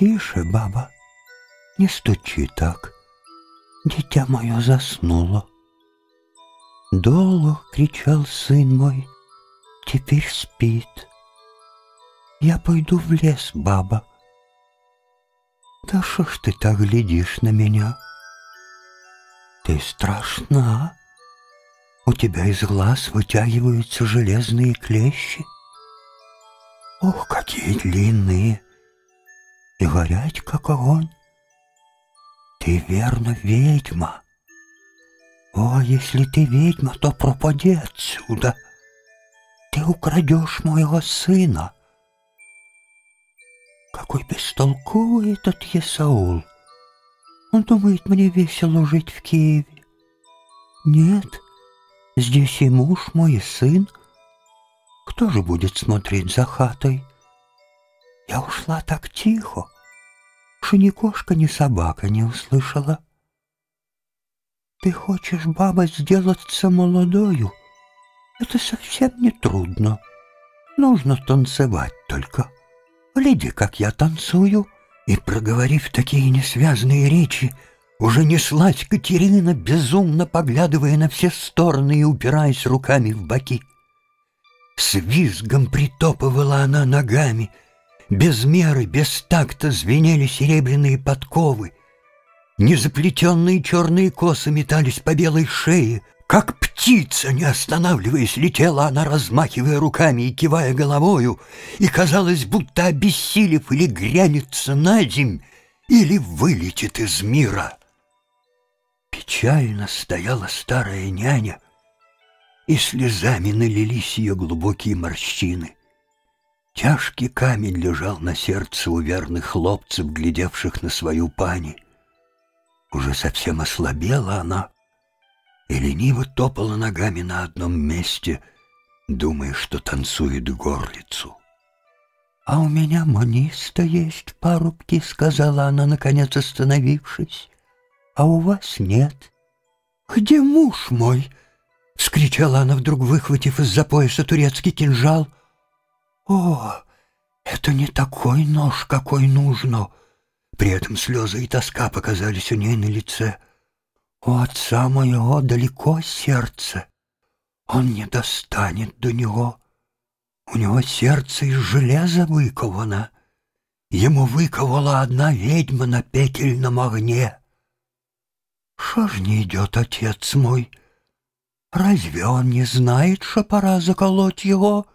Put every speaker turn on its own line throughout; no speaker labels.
Тише, баба, не стучи так. Дитя мое заснуло. Долго кричал сын мой, теперь спит. Я пойду в лес, баба. Да что ж ты так глядишь на меня? Ты страшна. У тебя из глаз вытягиваются железные клещи. Ох, какие длинные! И горять, как огонь. Ты верно ведьма. О, если ты ведьма, то пропади отсюда. Ты украдешь моего сына. Какой бестолковый этот Есаул. Он думает, мне весело жить в Киеве. Нет, здесь и муж мой, и сын. Кто же будет смотреть за хатой? Я ушла так тихо, что ни кошка, ни собака не услышала. Ты хочешь, баба, сделаться молодою? Это совсем не трудно. Нужно танцевать только. Гляди, как я танцую. И, проговорив такие несвязные речи, уже неслась Катерина, безумно поглядывая на все стороны и упираясь руками в боки. С визгом притопывала она ногами. Без меры, без такта звенели серебряные подковы. Незаплетенные черные косы метались по белой шее — как птица, не останавливаясь, летела она, размахивая руками и кивая головою, и казалось, будто обессилев или грянется на земь, или вылетит из мира. Печально стояла старая няня, и слезами налились ее глубокие морщины. Тяжкий камень лежал на сердце у верных хлопцев, глядевших на свою пани. Уже совсем ослабела она, и лениво топала ногами на одном месте, думая, что танцует горлицу. «А у меня маниста есть, парубки», — сказала она, наконец остановившись. «А у вас нет». «Где муж мой?» — вскричала она, вдруг выхватив из-за пояса турецкий кинжал. «О, это не такой нож, какой нужно!» При этом слезы и тоска показались у ней на лице — у отца моего далеко сердце. Он не достанет до него. У него сердце из железа выковано. Ему выковала одна ведьма на петельном огне. Что ж не идет отец мой? Разве он не знает, что пора заколоть его?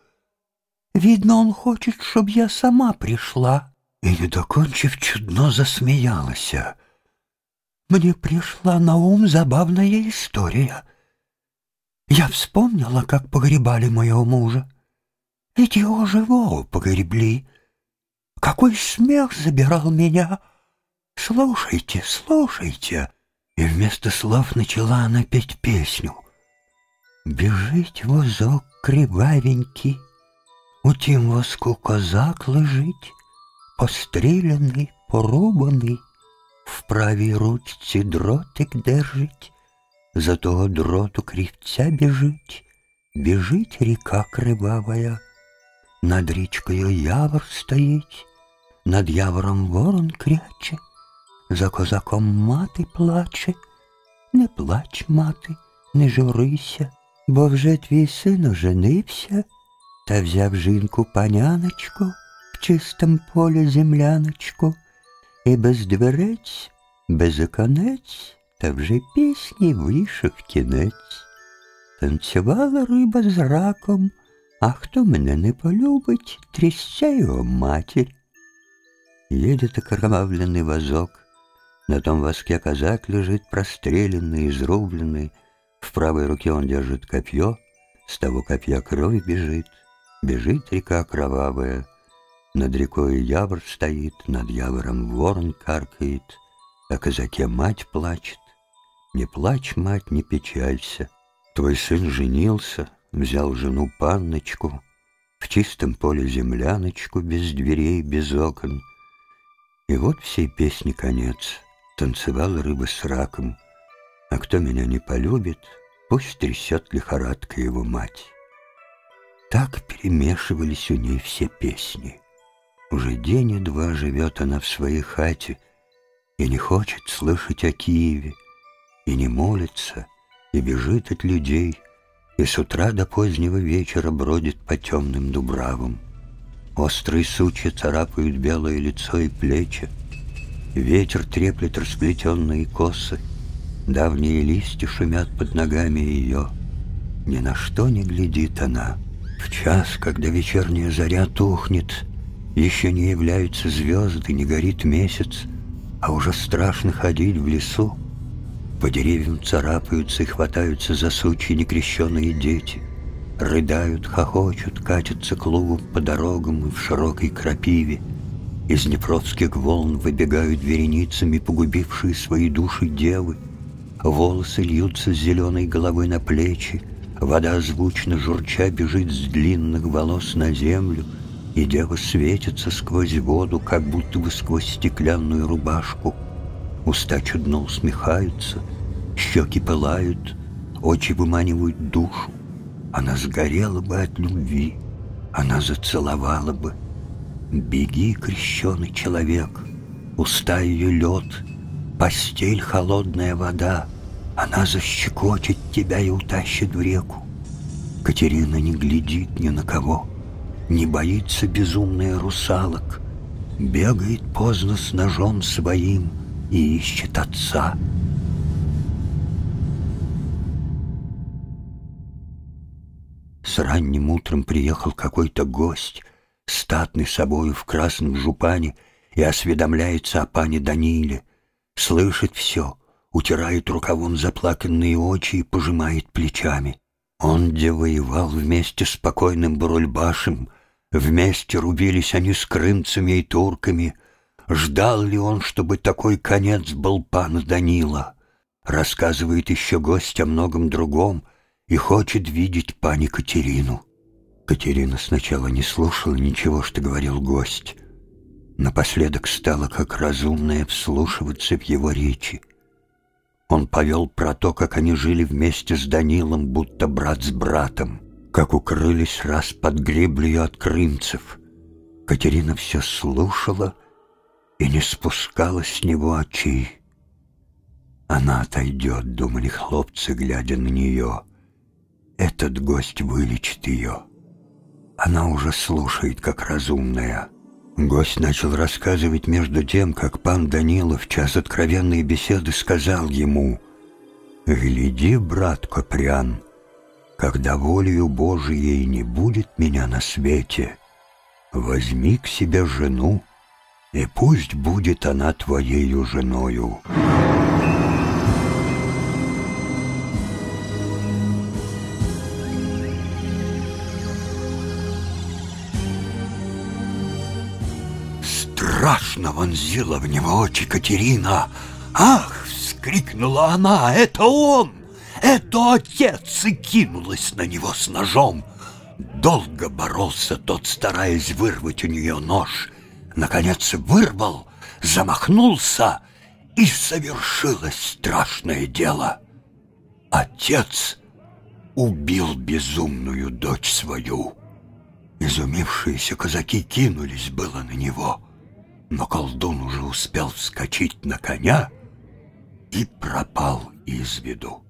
Видно, он хочет, чтоб я сама пришла. И, не докончив, чудно засмеялась мне пришла на ум забавная история. Я вспомнила, как погребали моего мужа. Ведь его живого погребли. Какой смех забирал меня! Слушайте, слушайте!» И вместо слов начала она петь песню. «Бежить возок кривавенький, у тім воску козак лежить, постріляний, порубаний, в правій ручці дротик держить, за того дроту кривця біжить, біжить ріка кривавая, над річкою явор стоїть, над явором ворон кряче, за козаком мати плаче, не плач, мати, не журися, бо вже твій син оженився, та взяв жінку паняночку в чистом полі земляночку. І без дверець, без оконець, та вже пісні вийшов кінець. Танцювала риба з раком, а хто мене не полюбить, трясця його матір. Едет окровавленный вазок, на том воске казак лежит простреленный, изрубленный, в правой руке он держит копье, с того копья кровь бежит, бежит река кровавая, над рекой явр стоит, над явором ворон каркает, О казаке мать плачет. Не плачь, мать, не печалься. Твой сын женился, взял жену панночку, В чистом поле земляночку, без дверей, без окон. И вот всей песни конец. Танцевала рыба с раком, А кто меня не полюбит, пусть трясет лихорадка его мать. Так перемешивались у ней все песни — Уже день и два живет она в своей хате и не хочет слышать о Киеве, и не молится, и бежит от людей, и с утра до позднего вечера бродит по темным дубравам. Острые сучья царапают белое лицо и плечи, ветер треплет расплетенные косы, давние листья шумят под ногами ее. Ни на что не глядит она. В час, когда вечерняя заря тухнет, еще не являются звезды, не горит месяц, а уже страшно ходить в лесу. По деревьям царапаются и хватаются за сучьи некрещенные дети. Рыдают, хохочут, катятся клубом по дорогам и в широкой крапиве. Из днепровских волн выбегают вереницами погубившие свои души девы. Волосы льются с зеленой головы на плечи, Вода звучно журча бежит с длинных волос на землю, И дева светится сквозь воду, как будто бы сквозь стеклянную рубашку. Уста чудно усмехаются, щеки пылают, очи выманивают душу. Она сгорела бы от любви, она зацеловала бы. Беги, крещеный человек, уста ее лед, постель холодная вода — она защекочет тебя и утащит в реку. Катерина не глядит ни на кого, не боится безумная русалок, бегает поздно с ножом своим и ищет отца. С ранним утром приехал какой-то гость, статный собою в красном жупане, и осведомляется о пане Даниле, слышит все — утирает рукавом заплаканные очи и пожимает плечами. Он, где воевал вместе с покойным Бурульбашем, вместе рубились они с крымцами и турками. Ждал ли он, чтобы такой конец был пан Данила? Рассказывает еще гость о многом другом и хочет видеть пани Катерину. Катерина сначала не слушала ничего, что говорил гость. Напоследок стала как разумная вслушиваться в его речи. Он повел про то, как они жили вместе с Данилом, будто брат с братом, как укрылись раз под греблею от крымцев. Катерина все слушала и не спускала с него очей. Она отойдет, думали хлопцы, глядя на нее. Этот гость вылечит ее. Она уже слушает, как разумная. Гость начал рассказывать между тем, как пан Данилов в час откровенной беседы сказал ему «Гляди, брат Копрян, когда волею Божией не будет меня на свете, возьми к себе жену, и пусть будет она твоею женою». Страшно вонзила в него очи Катерина. «Ах!» — вскрикнула она. «Это он! Это отец!» И кинулась на него с ножом. Долго боролся тот, стараясь вырвать у нее нож. Наконец вырвал, замахнулся, и совершилось страшное дело. Отец убил безумную дочь свою. Изумившиеся казаки кинулись было на него — но колдун уже успел вскочить на коня и пропал из виду.